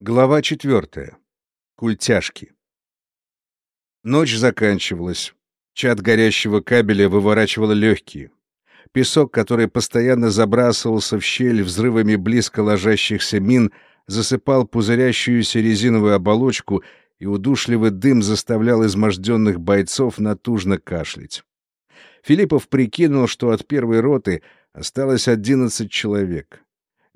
Глава четвертая. Культяшки. Ночь заканчивалась. Чат горящего кабеля выворачивало легкие. Песок, который постоянно забрасывался в щель взрывами близко ложащихся мин, засыпал пузырящуюся резиновую оболочку, и удушливый дым заставлял изможденных бойцов натужно кашлять. Филиппов прикинул, что от первой роты осталось одиннадцать человек.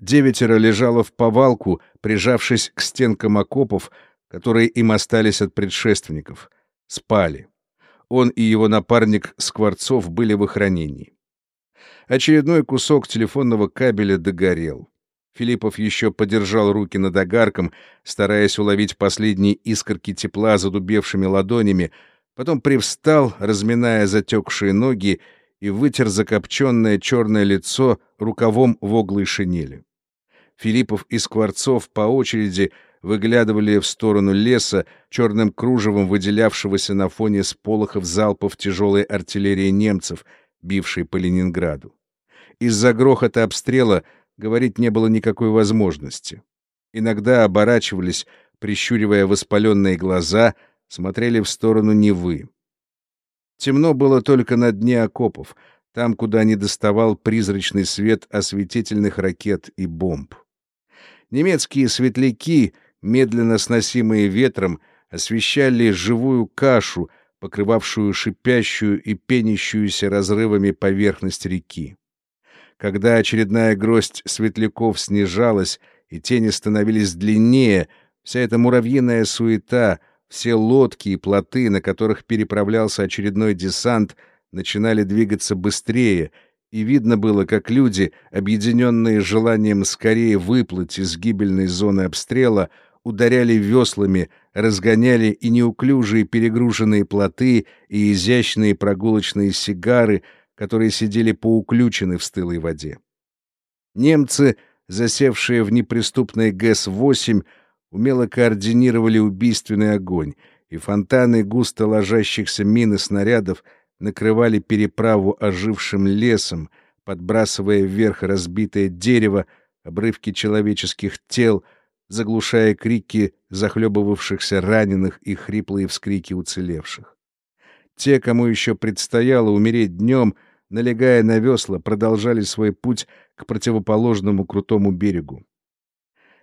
Девятеро лежало в повалку, прижавшись к стенкам окопов, которые им остались от предшественников. Спали. Он и его напарник Скворцов были в охранении. Очередной кусок телефонного кабеля догорел. Филиппов еще подержал руки над огарком, стараясь уловить последние искорки тепла задубевшими ладонями, потом привстал, разминая затекшие ноги, и вытер закопченное черное лицо рукавом в оглой шинели. Филиппов и Скворцов по очереди выглядывали в сторону леса, черным кружевом выделявшегося на фоне сполохов залпов тяжелой артиллерии немцев, бившей по Ленинграду. Из-за грохота обстрела говорить не было никакой возможности. Иногда оборачивались, прищуривая воспаленные глаза, смотрели в сторону Невы. Темно было только на дне окопов, там, куда не доставал призрачный свет осветительных ракет и бомб. Немецкие светляки, медленно сносимые ветром, освещали живую кашу, покрывавшую шипящую и пенящуюся разрывами поверхность реки. Когда очередная гроздь светляков снижалась и тени становились длиннее, вся эта муравьиная суета, все лодки и плоты, на которых переправлялся очередной десант, начинали двигаться быстрее — и видно было, как люди, объединенные желанием скорее выплыть из гибельной зоны обстрела, ударяли веслами, разгоняли и неуклюжие перегруженные плоты, и изящные прогулочные сигары, которые сидели поуключены в стылой воде. Немцы, засевшие в неприступной ГЭС-8, умело координировали убийственный огонь, и фонтаны густо ложащихся мин и снарядов — накрывали переправу ожившим лесом, подбрасывая вверх разбитое дерево, обрывки человеческих тел, заглушая крики захлебывавшихся раненых и хриплые вскрики уцелевших. Те, кому еще предстояло умереть днем, налегая на весла, продолжали свой путь к противоположному крутому берегу.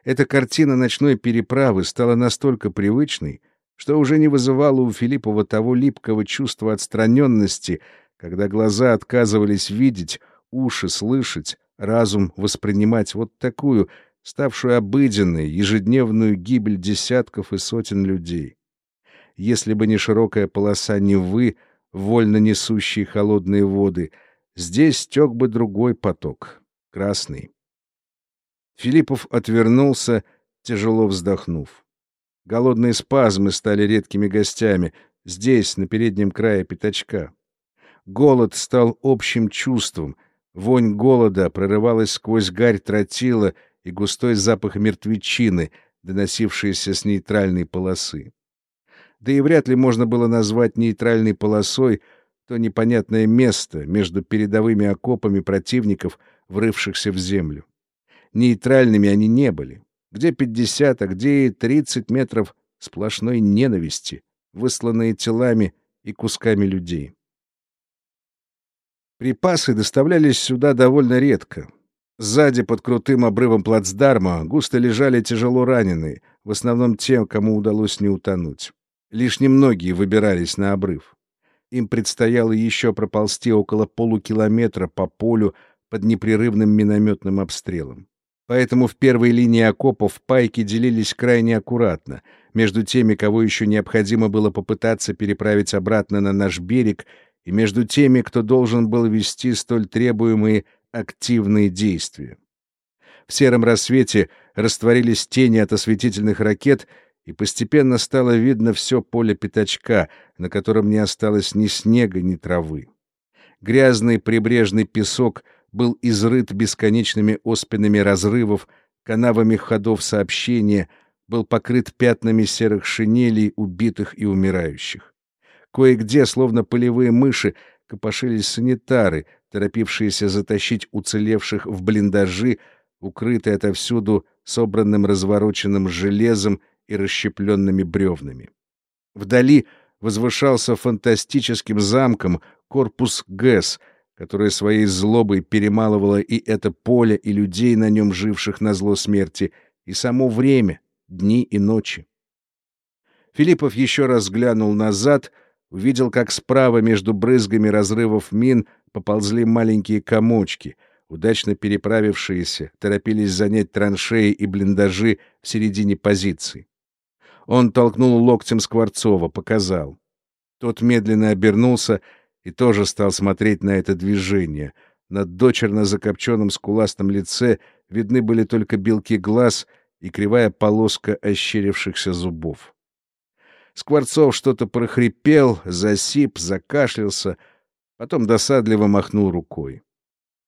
Эта картина ночной переправы стала настолько привычной, что уже не вызывало у Филиппова того липкого чувства отстраненности, когда глаза отказывались видеть, уши слышать, разум воспринимать вот такую, ставшую обыденной, ежедневную гибель десятков и сотен людей. Если бы не широкая полоса Невы, вольно несущие холодные воды, здесь тек бы другой поток, красный. Филиппов отвернулся, тяжело вздохнув. Голодные спазмы стали редкими гостями, здесь, на переднем крае пятачка. Голод стал общим чувством. Вонь голода прорывалась сквозь гарь тротила и густой запах мертвечины, доносившийся с нейтральной полосы. Да и вряд ли можно было назвать нейтральной полосой то непонятное место между передовыми окопами противников, врывшихся в землю. Нейтральными они не были. Где пятьдесят, а где и тридцать метров сплошной ненависти, высланные телами и кусками людей. Припасы доставлялись сюда довольно редко. Сзади, под крутым обрывом плацдарма, густо лежали тяжело раненые, в основном те, кому удалось не утонуть. Лишь немногие выбирались на обрыв. Им предстояло еще проползти около полукилометра по полю под непрерывным минометным обстрелом. Поэтому в первой линии окопов пайки делились крайне аккуратно между теми, кого еще необходимо было попытаться переправить обратно на наш берег, и между теми, кто должен был вести столь требуемые активные действия. В сером рассвете растворились тени от осветительных ракет, и постепенно стало видно все поле пятачка, на котором не осталось ни снега, ни травы. Грязный прибрежный песок — был изрыт бесконечными оспинами разрывов, канавами ходов сообщения, был покрыт пятнами серых шинелей убитых и умирающих. Кое-где, словно полевые мыши, копошились санитары, торопившиеся затащить уцелевших в блиндажи, укрытые отовсюду собранным развороченным железом и расщепленными бревнами. Вдали возвышался фантастическим замком корпус ГЭС, который своей злобой перемалывало и это поле, и людей, на нем живших на зло смерти, и само время, дни и ночи. Филиппов еще раз глянул назад, увидел, как справа между брызгами разрывов мин поползли маленькие комочки, удачно переправившиеся, торопились занять траншеи и блиндажи в середине позиций. Он толкнул локтем Скворцова, показал. Тот медленно обернулся и тоже стал смотреть на это движение. Над дочерно закопченным скуластым лице видны были только белки глаз и кривая полоска ощерившихся зубов. Скворцов что-то прохрипел, засип, закашлялся, потом досадливо махнул рукой.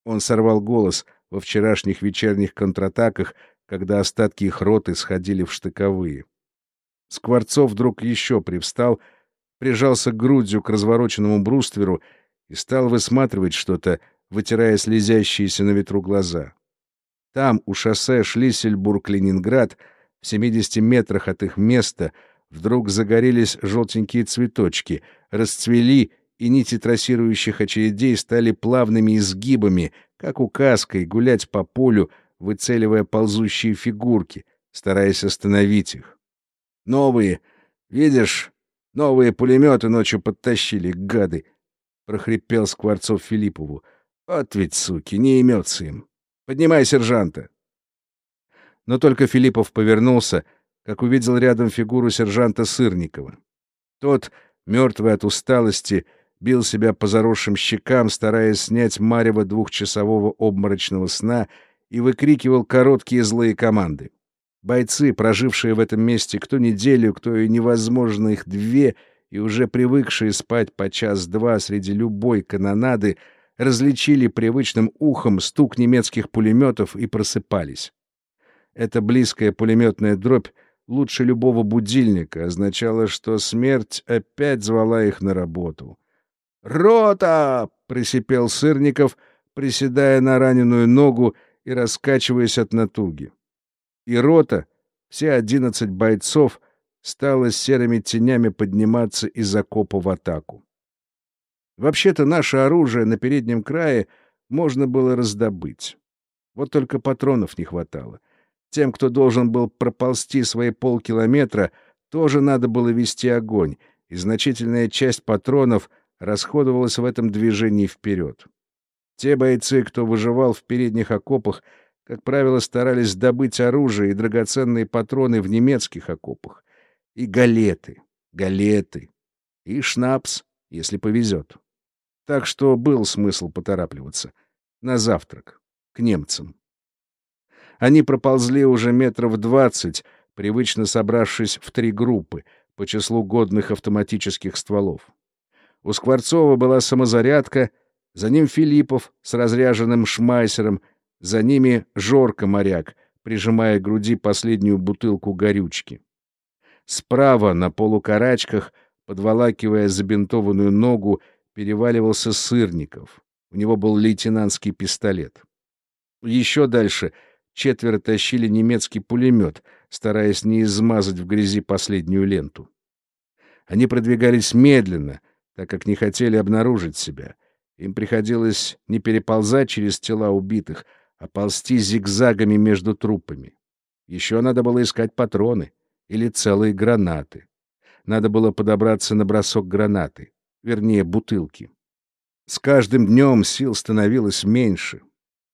Он сорвал голос во вчерашних вечерних контратаках, когда остатки их роты сходили в штыковые. Скворцов вдруг еще привстал — прижался грудью к развороченному брустверу и стал высматривать что-то, вытирая слезящиеся на ветру глаза. Там, у шоссе Шлиссельбург-Ленинград, в 70 метрах от их места, вдруг загорелись желтенькие цветочки, расцвели, и нити трассирующих очередей стали плавными изгибами, как указкой, гулять по полю, выцеливая ползущие фигурки, стараясь остановить их. Новые, видишь, Новые пулеметы ночью подтащили, гады! — прохрипел Скворцов Филиппову. — Вот ведь, суки, не имется им. Поднимай сержанта. Но только Филиппов повернулся, как увидел рядом фигуру сержанта Сырникова. Тот, мертвый от усталости, бил себя по заросшим щекам, стараясь снять марево двухчасового обморочного сна, и выкрикивал короткие злые команды. Бойцы, прожившие в этом месте кто неделю, кто и невозможно их две, и уже привыкшие спать по час-два среди любой канонады, различили привычным ухом стук немецких пулеметов и просыпались. Эта близкая пулеметная дробь лучше любого будильника означала, что смерть опять звала их на работу. «Рота!» — присипел Сырников, приседая на раненую ногу и раскачиваясь от натуги и рота, все одиннадцать бойцов, стала серыми тенями подниматься из окопа в атаку. Вообще-то наше оружие на переднем крае можно было раздобыть. Вот только патронов не хватало. Тем, кто должен был проползти свои полкилометра, тоже надо было вести огонь, и значительная часть патронов расходовалась в этом движении вперед. Те бойцы, кто выживал в передних окопах, как правило, старались добыть оружие и драгоценные патроны в немецких окопах. И галеты, галеты, и шнапс, если повезет. Так что был смысл поторапливаться. На завтрак. К немцам. Они проползли уже метров двадцать, привычно собравшись в три группы по числу годных автоматических стволов. У Скворцова была самозарядка, за ним Филиппов с разряженным шмайсером — за ними Жорка моряк, прижимая к груди последнюю бутылку горючки. Справа, на полукарачках, подволакивая забинтованную ногу, переваливался Сырников. У него был лейтенантский пистолет. Еще дальше четверо тащили немецкий пулемет, стараясь не измазать в грязи последнюю ленту. Они продвигались медленно, так как не хотели обнаружить себя. Им приходилось не переползать через тела убитых, а ползти зигзагами между трупами. Еще надо было искать патроны или целые гранаты. Надо было подобраться на бросок гранаты, вернее, бутылки. С каждым днем сил становилось меньше.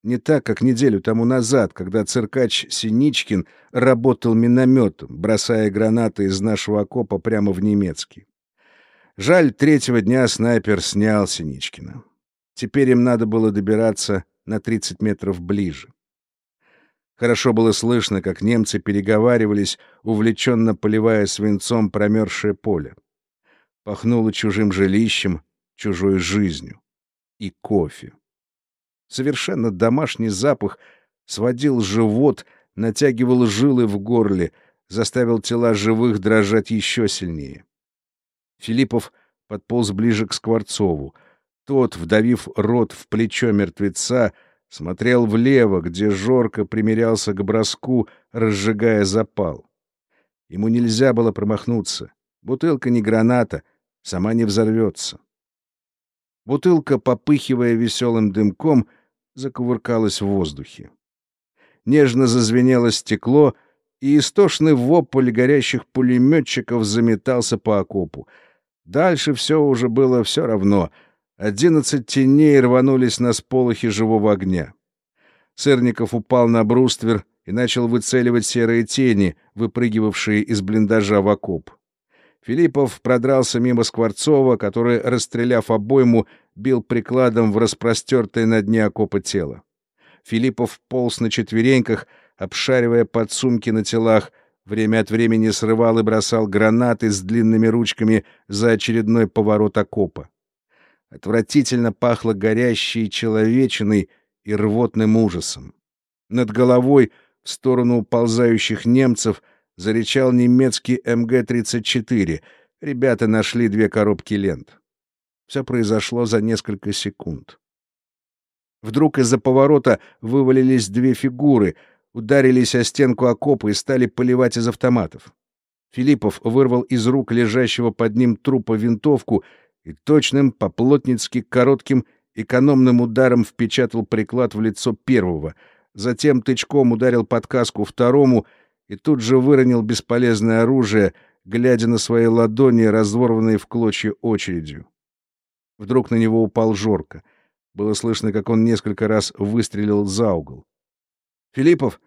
Не так, как неделю тому назад, когда циркач Синичкин работал минометом, бросая гранаты из нашего окопа прямо в немецкий. Жаль, третьего дня снайпер снял Синичкина. Теперь им надо было добираться на 30 метров ближе. Хорошо было слышно, как немцы переговаривались, увлеченно поливая свинцом промерзшее поле. Пахнуло чужим жилищем, чужой жизнью. И кофе. Совершенно домашний запах сводил живот, натягивал жилы в горле, заставил тела живых дрожать еще сильнее. Филиппов подполз ближе к Скворцову — тот, вдавив рот в плечо мертвеца, смотрел влево, где Жорко примерялся к броску, разжигая запал. Ему нельзя было промахнуться. Бутылка не граната, сама не взорвется. Бутылка, попыхивая веселым дымком, закувыркалась в воздухе. Нежно зазвенело стекло, и истошный вопль горящих пулеметчиков заметался по окопу. Дальше все уже было все равно. Одиннадцать теней рванулись на сполохи живого огня. Сырников упал на бруствер и начал выцеливать серые тени, выпрыгивавшие из блиндажа в окоп. Филиппов продрался мимо Скворцова, который, расстреляв обойму, бил прикладом в распростертое на дне окопа тело. Филиппов полз на четвереньках, обшаривая подсумки на телах, время от времени срывал и бросал гранаты с длинными ручками за очередной поворот окопа. Отвратительно пахло горящей человечиной и рвотным ужасом. Над головой, в сторону уползающих немцев, зарычал немецкий МГ-34. Ребята нашли две коробки лент. Все произошло за несколько секунд. Вдруг из-за поворота вывалились две фигуры, ударились о стенку окопа и стали поливать из автоматов. Филиппов вырвал из рук лежащего под ним трупа винтовку и точным, поплотницки коротким, экономным ударом впечатал приклад в лицо первого, затем тычком ударил под каску второму и тут же выронил бесполезное оружие, глядя на свои ладони, разорванные в клочья очередью. Вдруг на него упал Жорко. Было слышно, как он несколько раз выстрелил за угол. «Филиппов!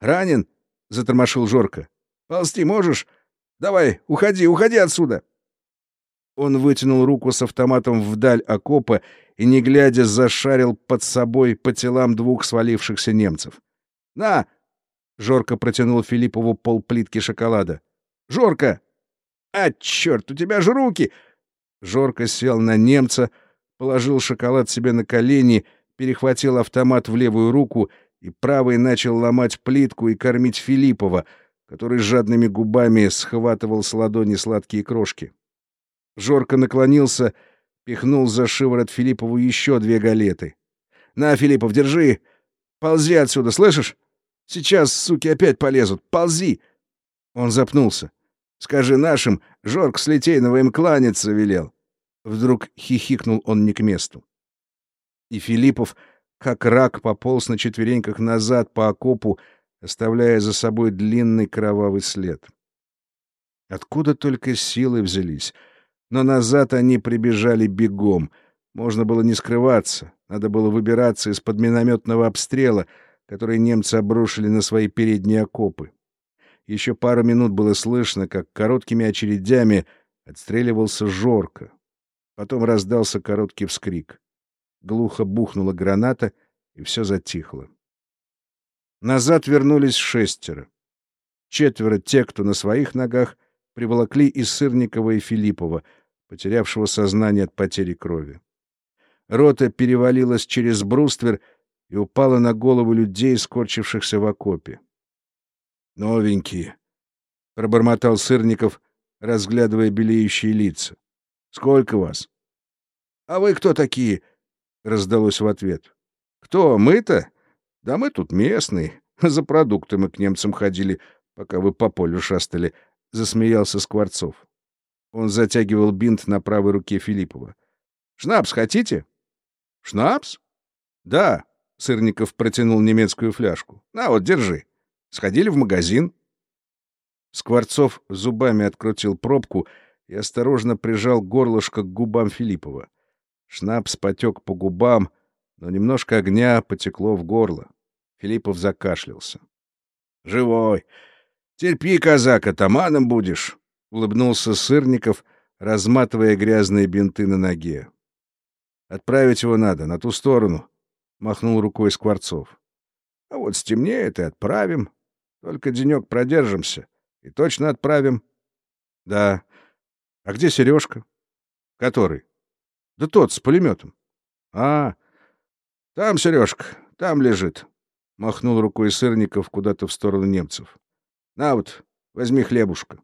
Ранен!» — затормошил Жорко. «Ползти можешь? Давай, уходи, уходи отсюда!» Он вытянул руку с автоматом вдаль окопа и, не глядя, зашарил под собой по телам двух свалившихся немцев. «На!» — Жорко протянул Филиппову полплитки шоколада. «Жорко! А, черт, у тебя же руки!» Жорко сел на немца, положил шоколад себе на колени, перехватил автомат в левую руку и правой начал ломать плитку и кормить Филиппова, который жадными губами схватывал с ладони сладкие крошки. Жорко наклонился, пихнул за шиворот Филиппову еще две галеты. «На, Филиппов, держи! Ползи отсюда, слышишь? Сейчас, суки, опять полезут! Ползи!» Он запнулся. «Скажи нашим, Жорк с Литейного им кланяться велел!» Вдруг хихикнул он не к месту. И Филиппов, как рак, пополз на четвереньках назад по окопу, оставляя за собой длинный кровавый след. Откуда только силы взялись — но назад они прибежали бегом. Можно было не скрываться, надо было выбираться из-под минометного обстрела, который немцы обрушили на свои передние окопы. Еще пару минут было слышно, как короткими очередями отстреливался Жорко. Потом раздался короткий вскрик. Глухо бухнула граната, и все затихло. Назад вернулись шестеро. Четверо те, кто на своих ногах, приволокли из Сырникова и Филиппова, потерявшего сознание от потери крови. Рота перевалилась через бруствер и упала на голову людей, скорчившихся в окопе. «Новенькие», — пробормотал Сырников, разглядывая белеющие лица. «Сколько вас?» «А вы кто такие?» — раздалось в ответ. «Кто? Мы-то? Да мы тут местные. За продуктами к немцам ходили, пока вы по полю шастали засмеялся Скворцов. Он затягивал бинт на правой руке Филиппова. «Шнапс хотите?» «Шнапс?» «Да», — Сырников протянул немецкую фляжку. «На вот, держи. Сходили в магазин». Скворцов зубами открутил пробку и осторожно прижал горлышко к губам Филиппова. Шнапс потек по губам, но немножко огня потекло в горло. Филиппов закашлялся. «Живой! Терпи, казак, атаманом будешь, — улыбнулся Сырников, разматывая грязные бинты на ноге. Отправить его надо, на ту сторону, — махнул рукой Скворцов. А вот стемнеет и отправим. Только денек продержимся. И точно отправим. Да. А где Сережка? Который? Да тот, с пулеметом. А, там Сережка, там лежит. Махнул рукой Сырников куда-то в сторону немцев. На вот, возьми хлебушка.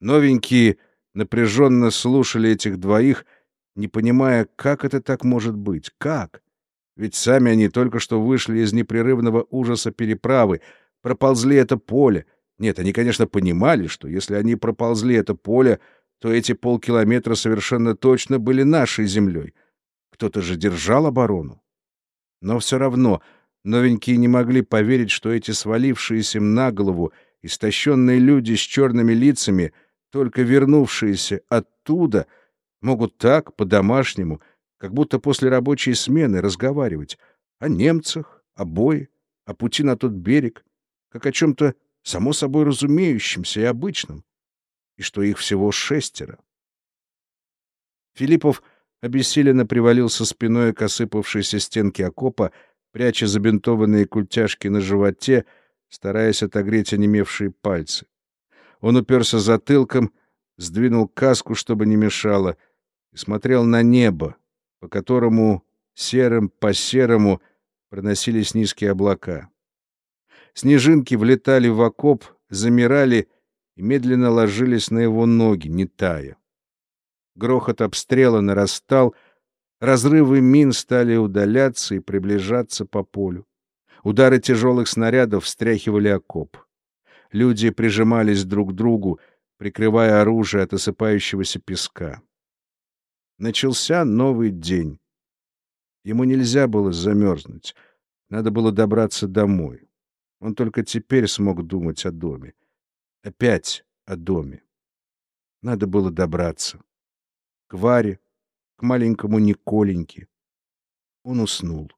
Новенькие напряженно слушали этих двоих, не понимая, как это так может быть. Как? Ведь сами они только что вышли из непрерывного ужаса переправы, проползли это поле. Нет, они, конечно, понимали, что если они проползли это поле, то эти полкилометра совершенно точно были нашей землей. Кто-то же держал оборону. Но все равно новенькие не могли поверить, что эти свалившиеся им на голову истощенные люди с черными лицами, только вернувшиеся оттуда, могут так, по-домашнему, как будто после рабочей смены разговаривать о немцах, о бое, о пути на тот берег, как о чем-то само собой разумеющемся и обычном и что их всего шестеро. Филиппов обессиленно привалился спиной к осыпавшейся стенке окопа, пряча забинтованные культяшки на животе, стараясь отогреть онемевшие пальцы. Он уперся затылком, сдвинул каску, чтобы не мешало, и смотрел на небо, по которому серым по серому проносились низкие облака. Снежинки влетали в окоп, замирали и медленно ложились на его ноги, не тая. Грохот обстрела нарастал, разрывы мин стали удаляться и приближаться по полю. Удары тяжелых снарядов встряхивали окоп. Люди прижимались друг к другу, прикрывая оружие от осыпающегося песка. Начался новый день. Ему нельзя было замерзнуть. Надо было добраться домой. Он только теперь смог думать о доме. Опять о доме. Надо было добраться. К Варе, маленькому Николеньке. Он уснул.